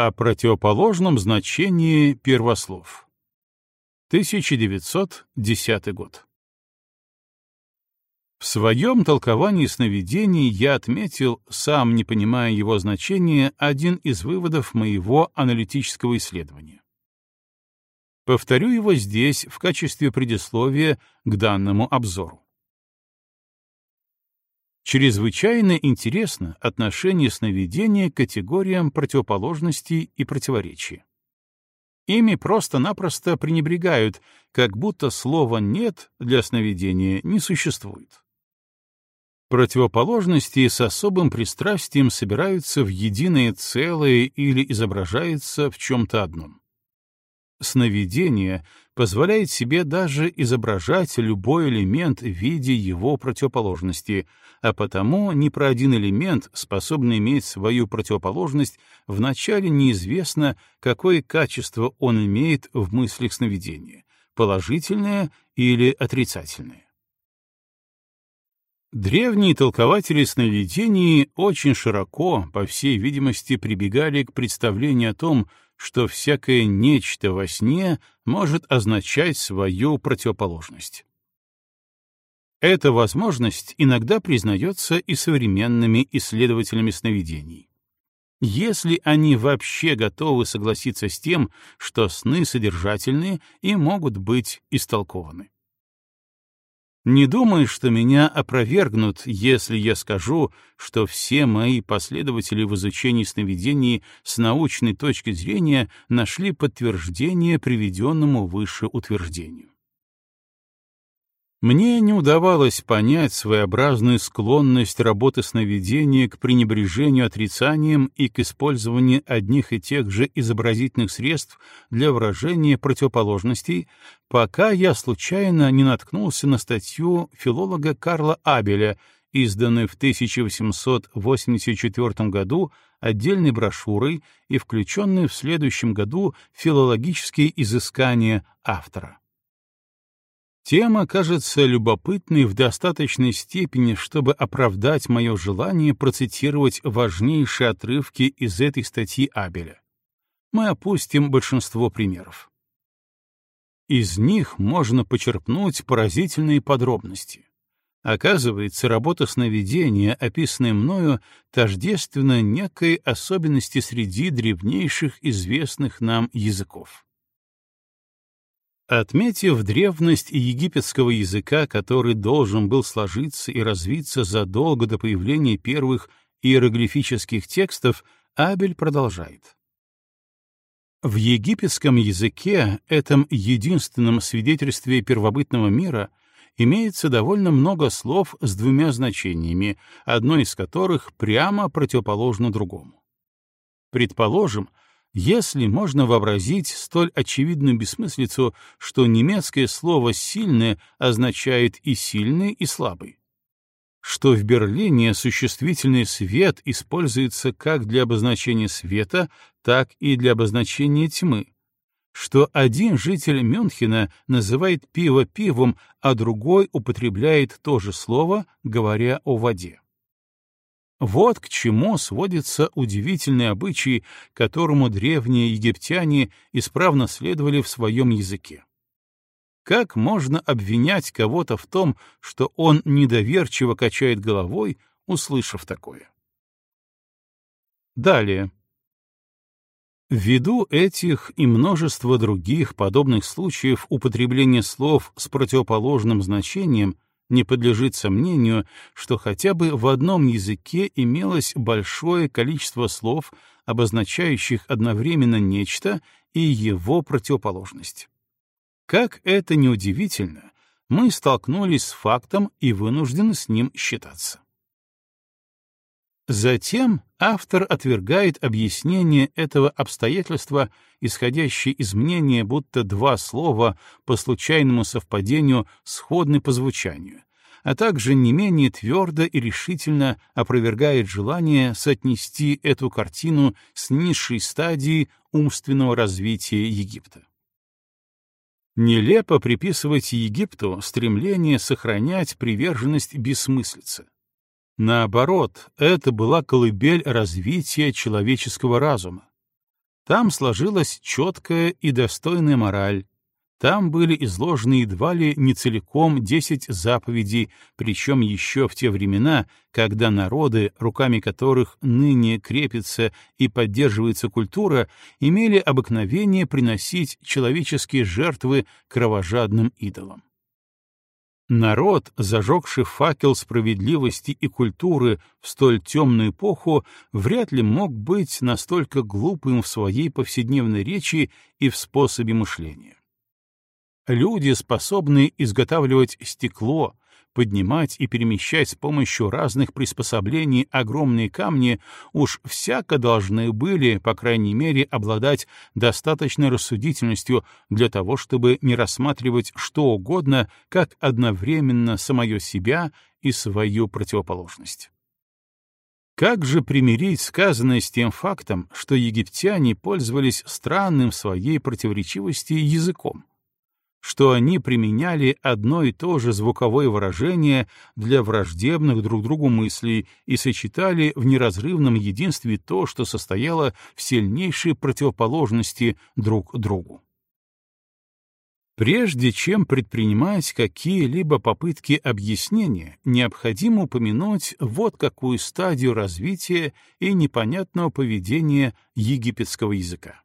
О противоположном значении первослов. 1910 год. В своем толковании сновидений я отметил, сам не понимая его значения, один из выводов моего аналитического исследования. Повторю его здесь в качестве предисловия к данному обзору. Чрезвычайно интересно отношение сновидения к категориям противоположностей и противоречия. Ими просто-напросто пренебрегают, как будто слова «нет» для сновидения не существует. Противоположности с особым пристрастием собираются в единое целое или изображаются в чем-то одном. Сновидение позволяет себе даже изображать любой элемент в виде его противоположности, а потому ни про один элемент, способный иметь свою противоположность, вначале неизвестно, какое качество он имеет в мыслях сновидения — положительное или отрицательное. Древние толкователи сновидений очень широко, по всей видимости, прибегали к представлению о том, что всякое нечто во сне может означать свою противоположность. Эта возможность иногда признается и современными исследователями сновидений. Если они вообще готовы согласиться с тем, что сны содержательные и могут быть истолкованы. Не думай, что меня опровергнут, если я скажу, что все мои последователи в изучении сновидений с научной точки зрения нашли подтверждение приведенному выше утверждению. Мне не удавалось понять своеобразную склонность работы сновидения к пренебрежению отрицанием и к использованию одних и тех же изобразительных средств для выражения противоположностей, пока я случайно не наткнулся на статью филолога Карла Абеля, изданную в 1884 году отдельной брошюрой и включенную в следующем году филологические изыскания автора. Тема кажется любопытной в достаточной степени, чтобы оправдать мое желание процитировать важнейшие отрывки из этой статьи Абеля. Мы опустим большинство примеров. Из них можно почерпнуть поразительные подробности. Оказывается, работа сновидения, описанная мною, тождественна некой особенности среди древнейших известных нам языков. Отметив древность египетского языка, который должен был сложиться и развиться задолго до появления первых иероглифических текстов, Абель продолжает. В египетском языке, этом единственном свидетельстве первобытного мира, имеется довольно много слов с двумя значениями, одно из которых прямо противоположно другому. Предположим, если можно вообразить столь очевидную бессмыслицу, что немецкое слово «сильное» означает и сильный, и слабый. Что в Берлине существительный «свет» используется как для обозначения света, так и для обозначения тьмы. Что один житель Мюнхена называет пиво пивом, а другой употребляет то же слово, говоря о воде. Вот к чему сводится удивительный обычай, которому древние египтяне исправно следовали в своем языке. Как можно обвинять кого-то в том, что он недоверчиво качает головой, услышав такое? Далее. Ввиду этих и множества других подобных случаев употребления слов с противоположным значением — не подлежит сомнению, что хотя бы в одном языке имелось большое количество слов, обозначающих одновременно нечто и его противоположность. Как это неудивительно, мы столкнулись с фактом и вынуждены с ним считаться. Затем автор отвергает объяснение этого обстоятельства, исходящее из мнения, будто два слова по случайному совпадению сходны по звучанию, а также не менее твердо и решительно опровергает желание соотнести эту картину с низшей стадией умственного развития Египта. Нелепо приписывать Египту стремление сохранять приверженность бессмыслице Наоборот, это была колыбель развития человеческого разума. Там сложилась четкая и достойная мораль, там были изложены едва ли не целиком десять заповедей, причем еще в те времена, когда народы, руками которых ныне крепится и поддерживается культура, имели обыкновение приносить человеческие жертвы кровожадным идолам. Народ, зажегший факел справедливости и культуры в столь темную эпоху, вряд ли мог быть настолько глупым в своей повседневной речи и в способе мышления. Люди, способные изготавливать стекло, поднимать и перемещать с помощью разных приспособлений огромные камни, уж всяко должны были, по крайней мере, обладать достаточной рассудительностью для того, чтобы не рассматривать что угодно как одновременно самое себя и свою противоположность. Как же примирить сказанное с тем фактом, что египтяне пользовались странным своей противоречивости языком? Что они применяли одно и то же звуковое выражение для враждебных друг другу мыслей и сочетали в неразрывном единстве то, что состояло в сильнейшей противоположности друг другу. Прежде чем предпринимать какие-либо попытки объяснения, необходимо упомянуть вот какую стадию развития и непонятного поведения египетского языка.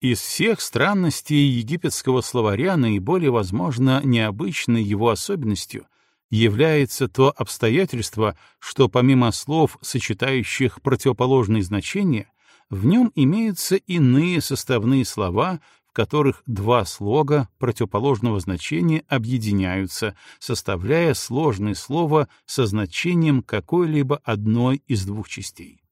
Из всех странностей египетского словаря наиболее, возможно, необычной его особенностью является то обстоятельство, что помимо слов, сочетающих противоположные значения, в нем имеются иные составные слова, в которых два слога противоположного значения объединяются, составляя сложное слово со значением какой-либо одной из двух частей.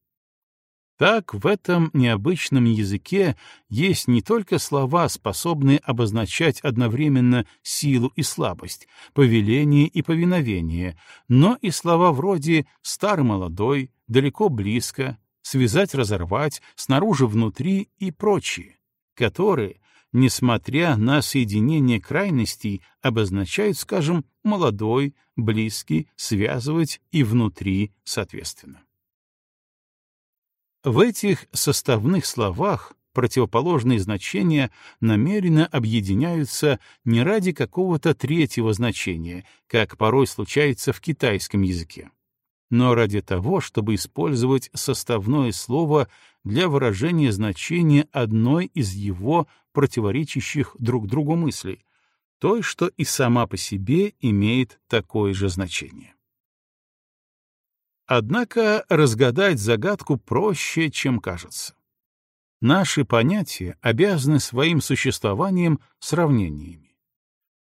Так, в этом необычном языке есть не только слова, способные обозначать одновременно силу и слабость, повеление и повиновение, но и слова вроде «стар-молодой», «далеко-близко», «связать-разорвать», «снаружи-внутри» и прочие, которые, несмотря на соединение крайностей, обозначают, скажем, «молодой», «близкий», «связывать» и «внутри» соответственно. В этих составных словах противоположные значения намеренно объединяются не ради какого-то третьего значения, как порой случается в китайском языке, но ради того, чтобы использовать составное слово для выражения значения одной из его противоречащих друг другу мыслей, той, что и сама по себе имеет такое же значение. Однако разгадать загадку проще, чем кажется. Наши понятия обязаны своим существованием сравнениями.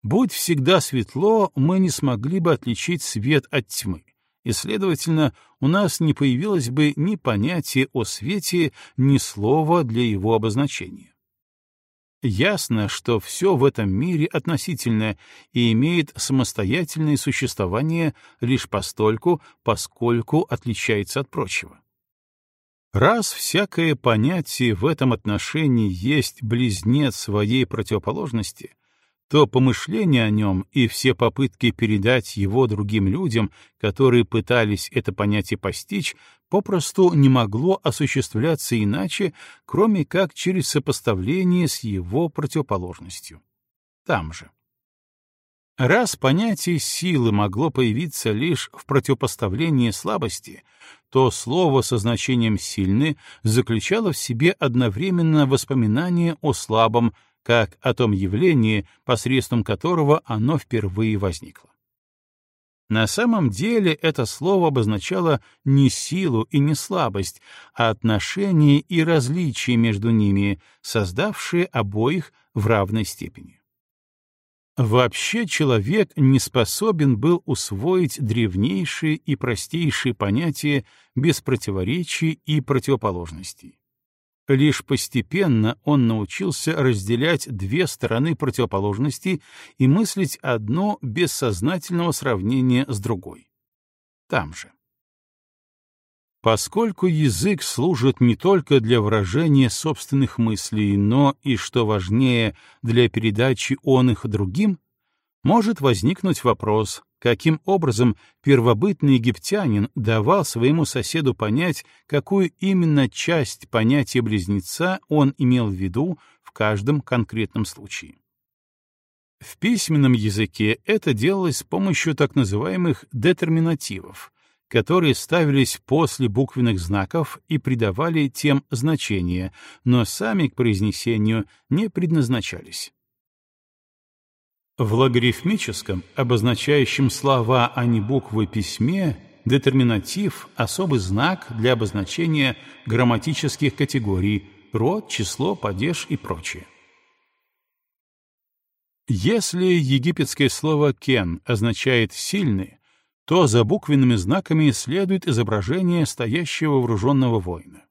Будь всегда светло, мы не смогли бы отличить свет от тьмы, и, следовательно, у нас не появилось бы ни понятия о свете, ни слова для его обозначения. Ясно, что все в этом мире относительное и имеет самостоятельное существование лишь постольку, поскольку отличается от прочего. Раз всякое понятие в этом отношении есть близнец своей противоположности, то помышления о нем и все попытки передать его другим людям, которые пытались это понятие постичь, попросту не могло осуществляться иначе, кроме как через сопоставление с его противоположностью. Там же. Раз понятие силы могло появиться лишь в противопоставлении слабости, то слово со значением «сильный» заключало в себе одновременно воспоминание о слабом, как о том явлении, посредством которого оно впервые возникло. На самом деле это слово обозначало не силу и не слабость, а отношения и различия между ними, создавшие обоих в равной степени. Вообще человек не способен был усвоить древнейшие и простейшие понятия без противоречий и противоположностей. Лишь постепенно он научился разделять две стороны противоположности и мыслить одно без сознательного сравнения с другой. Там же. Поскольку язык служит не только для выражения собственных мыслей, но и, что важнее, для передачи он их другим, может возникнуть вопрос, каким образом первобытный египтянин давал своему соседу понять, какую именно часть понятия близнеца он имел в виду в каждом конкретном случае. В письменном языке это делалось с помощью так называемых детерминативов, которые ставились после буквенных знаков и придавали тем значение, но сами к произнесению не предназначались. В логарифмическом, обозначающем слова, а не буквы письме, детерминатив — особый знак для обозначения грамматических категорий — род, число, падеж и прочее. Если египетское слово «кен» означает «сильный», то за буквенными знаками следует изображение стоящего вооруженного воина.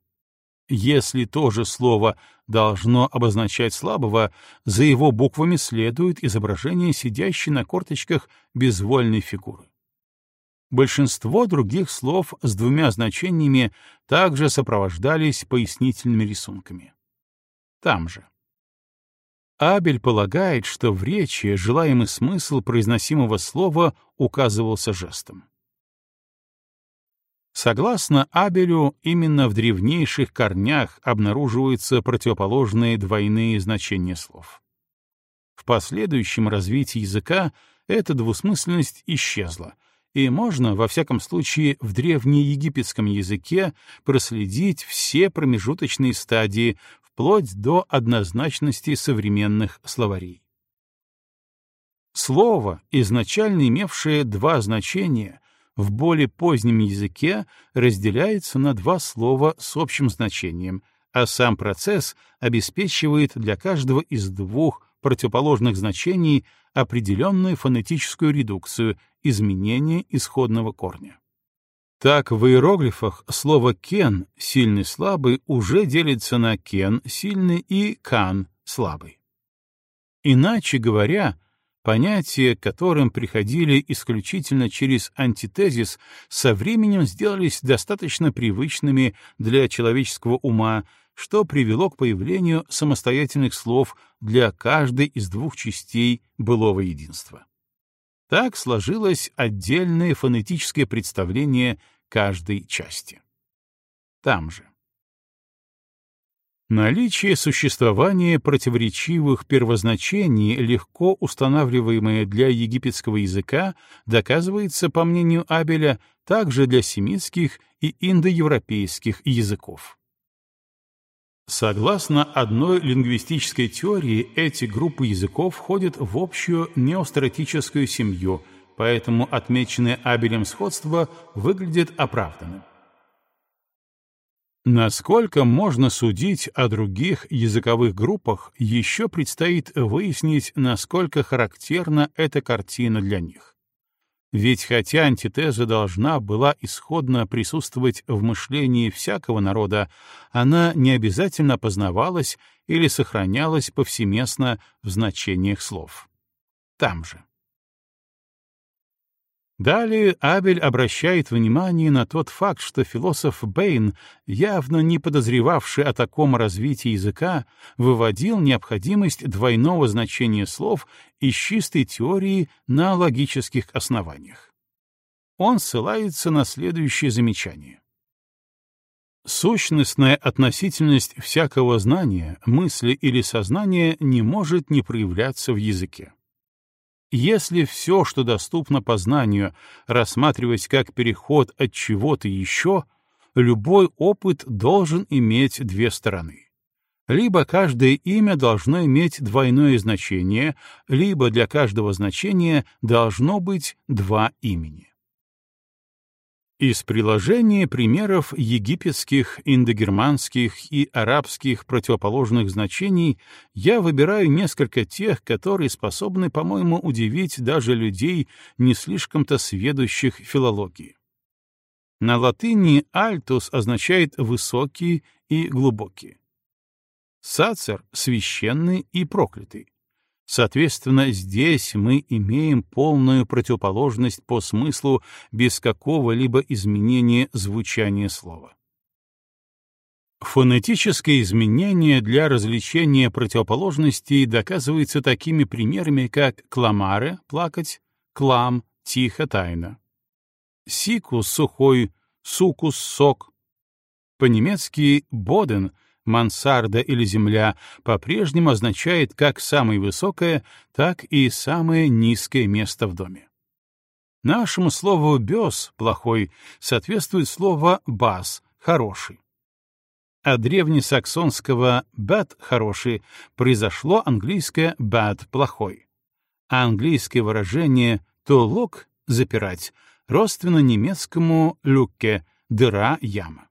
Если то же слово должно обозначать слабого, за его буквами следует изображение сидящей на корточках безвольной фигуры. Большинство других слов с двумя значениями также сопровождались пояснительными рисунками. Там же. Абель полагает, что в речи желаемый смысл произносимого слова указывался жестом. Согласно Абелю, именно в древнейших корнях обнаруживаются противоположные двойные значения слов. В последующем развитии языка эта двусмысленность исчезла, и можно, во всяком случае, в древнеегипетском языке проследить все промежуточные стадии вплоть до однозначности современных словарей. Слово, изначально имевшее два значения, в более позднем языке разделяется на два слова с общим значением, а сам процесс обеспечивает для каждого из двух противоположных значений определенную фонетическую редукцию, изменение исходного корня. Так в иероглифах слово «кен» — сильный-слабый уже делится на «кен» — сильный и «кан» — слабый. Иначе говоря, Понятия, к которым приходили исключительно через антитезис, со временем сделались достаточно привычными для человеческого ума, что привело к появлению самостоятельных слов для каждой из двух частей былого единства. Так сложилось отдельное фонетическое представление каждой части. Там же. Наличие существования противоречивых первозначений, легко устанавливаемое для египетского языка, доказывается, по мнению Абеля, также для семитских и индоевропейских языков. Согласно одной лингвистической теории, эти группы языков входят в общую неостратическую семью, поэтому отмеченное Абелем сходство выглядит оправданным. Насколько можно судить о других языковых группах, еще предстоит выяснить, насколько характерна эта картина для них. Ведь хотя антитеза должна была исходно присутствовать в мышлении всякого народа, она не обязательно познавалась или сохранялась повсеместно в значениях слов. Там же. Далее Абель обращает внимание на тот факт, что философ Бэйн, явно не подозревавший о таком развитии языка, выводил необходимость двойного значения слов из чистой теории на логических основаниях. Он ссылается на следующее замечание. Сущностная относительность всякого знания, мысли или сознания не может не проявляться в языке. Если все, что доступно познанию, рассматривать как переход от чего-то еще, любой опыт должен иметь две стороны. Либо каждое имя должно иметь двойное значение, либо для каждого значения должно быть два имени. Из приложения примеров египетских, индогерманских и арабских противоположных значений я выбираю несколько тех, которые способны, по-моему, удивить даже людей, не слишком-то сведущих филологии. На латыни «альтус» означает «высокий» и «глубокий». Сацер — «священный» и «проклятый». Соответственно, здесь мы имеем полную противоположность по смыслу без какого-либо изменения звучания слова. Фонетическое изменение для развлечения противоположностей доказывается такими примерами, как «кламаре» — «плакать», «клам» — тихо, тайно. Сикус — сухой, сукус — сок. По-немецки «боден» — мансарда или земля — по-прежнему означает как самое высокое, так и самое низкое место в доме. Нашему слову «бес» — плохой соответствует слово «бас» — хороший. От древнесаксонского «bad» — хороший произошло английское «bad» — плохой. А английское выражение «to look» — запирать родственно немецкому «люке» — дыра, яма.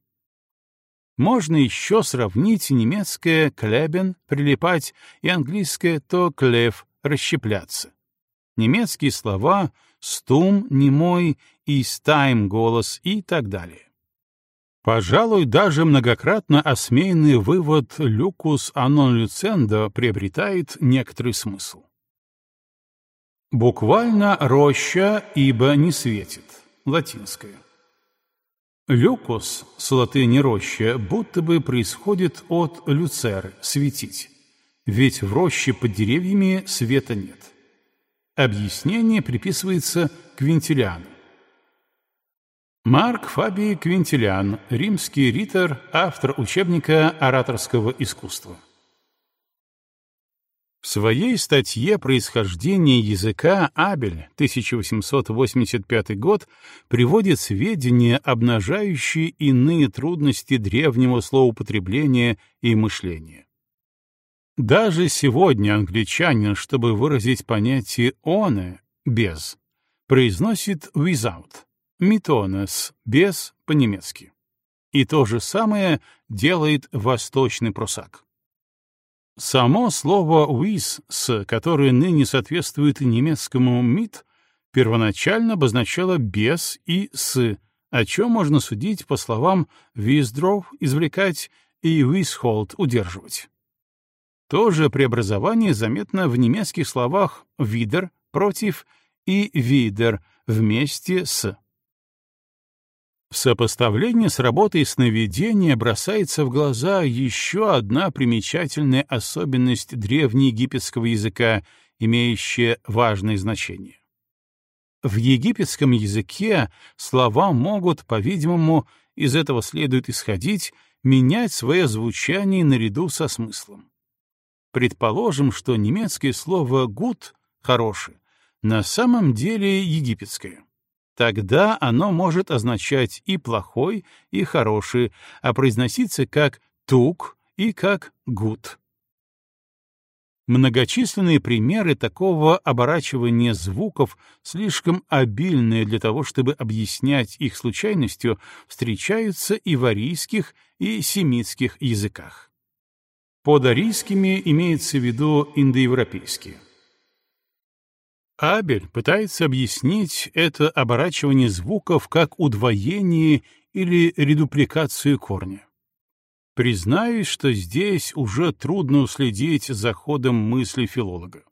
Можно еще сравнить немецкое «клебен» — прилипать и английское «то клев» — расщепляться. Немецкие слова «стум», «немой» и «стайм» — голос и так далее. Пожалуй, даже многократно осмеянный вывод «люкус анон люцендо» приобретает некоторый смысл. Буквально «роща, ибо не светит» — латинское. «Люкус» с латыни «роща» будто бы происходит от «люцеры» — «светить», ведь в роще под деревьями света нет. Объяснение приписывается Квинтилиану. Марк Фабий Квинтилиан, римский ритор, автор учебника ораторского искусства. В своей статье «Происхождение языка» Абель, 1885 год, приводит сведения, обнажающие иные трудности древнего словоупотребления и мышления. Даже сегодня англичанин, чтобы выразить понятие «оне» — «без», произносит «without», «митонес» — «без» по-немецки. И то же самое делает восточный прусак. Само слово «with», с которое ныне соответствует немецкому «mit», первоначально обозначало «без» и «с», о чем можно судить по словам «withdraw» — извлекать и «withhold» — удерживать. То же преобразование заметно в немецких словах «wieder» — «против» и «wieder» — «вместе с». В сопоставлении с работой сновидения бросается в глаза еще одна примечательная особенность древнеегипетского языка, имеющая важное значение. В египетском языке слова могут, по-видимому, из этого следует исходить, менять свое звучание наряду со смыслом. Предположим, что немецкое слово «гуд» — «хороший» на самом деле египетское. Тогда оно может означать и плохой, и хороший, а произноситься как «тук» и как «гуд». Многочисленные примеры такого оборачивания звуков, слишком обильные для того, чтобы объяснять их случайностью, встречаются и в арийских, и семитских языках. Под арийскими имеется в виду индоевропейские. Абель пытается объяснить это оборачивание звуков как удвоение или редупликацию корня. Признаюсь, что здесь уже трудно уследить за ходом мысли филолога.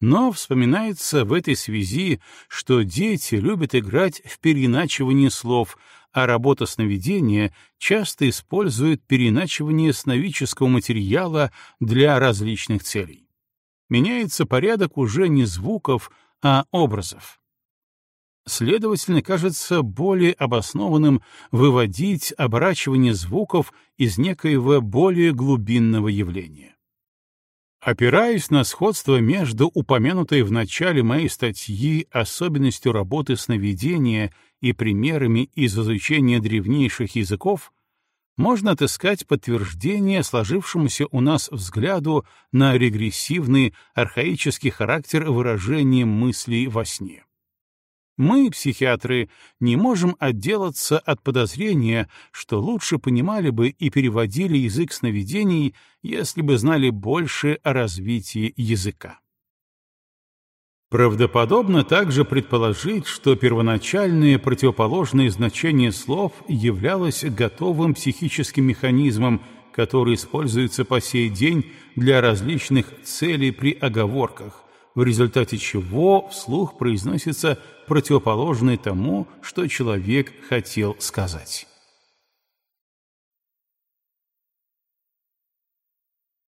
Но вспоминается в этой связи, что дети любят играть в переиначивание слов, а работа сновидения часто использует переиначивание сновидческого материала для различных целей меняется порядок уже не звуков, а образов. Следовательно, кажется более обоснованным выводить оборачивание звуков из некоего более глубинного явления. Опираясь на сходство между упомянутой в начале моей статьи особенностью работы сновидения и примерами из изучения древнейших языков, можно отыскать подтверждение сложившемуся у нас взгляду на регрессивный архаический характер выражения мыслей во сне. Мы, психиатры, не можем отделаться от подозрения, что лучше понимали бы и переводили язык сновидений, если бы знали больше о развитии языка. Правдоподобно также предположить, что первоначальное противоположное значение слов являлось готовым психическим механизмом, который используется по сей день для различных целей при оговорках, в результате чего вслух произносится противоположное тому, что человек хотел сказать.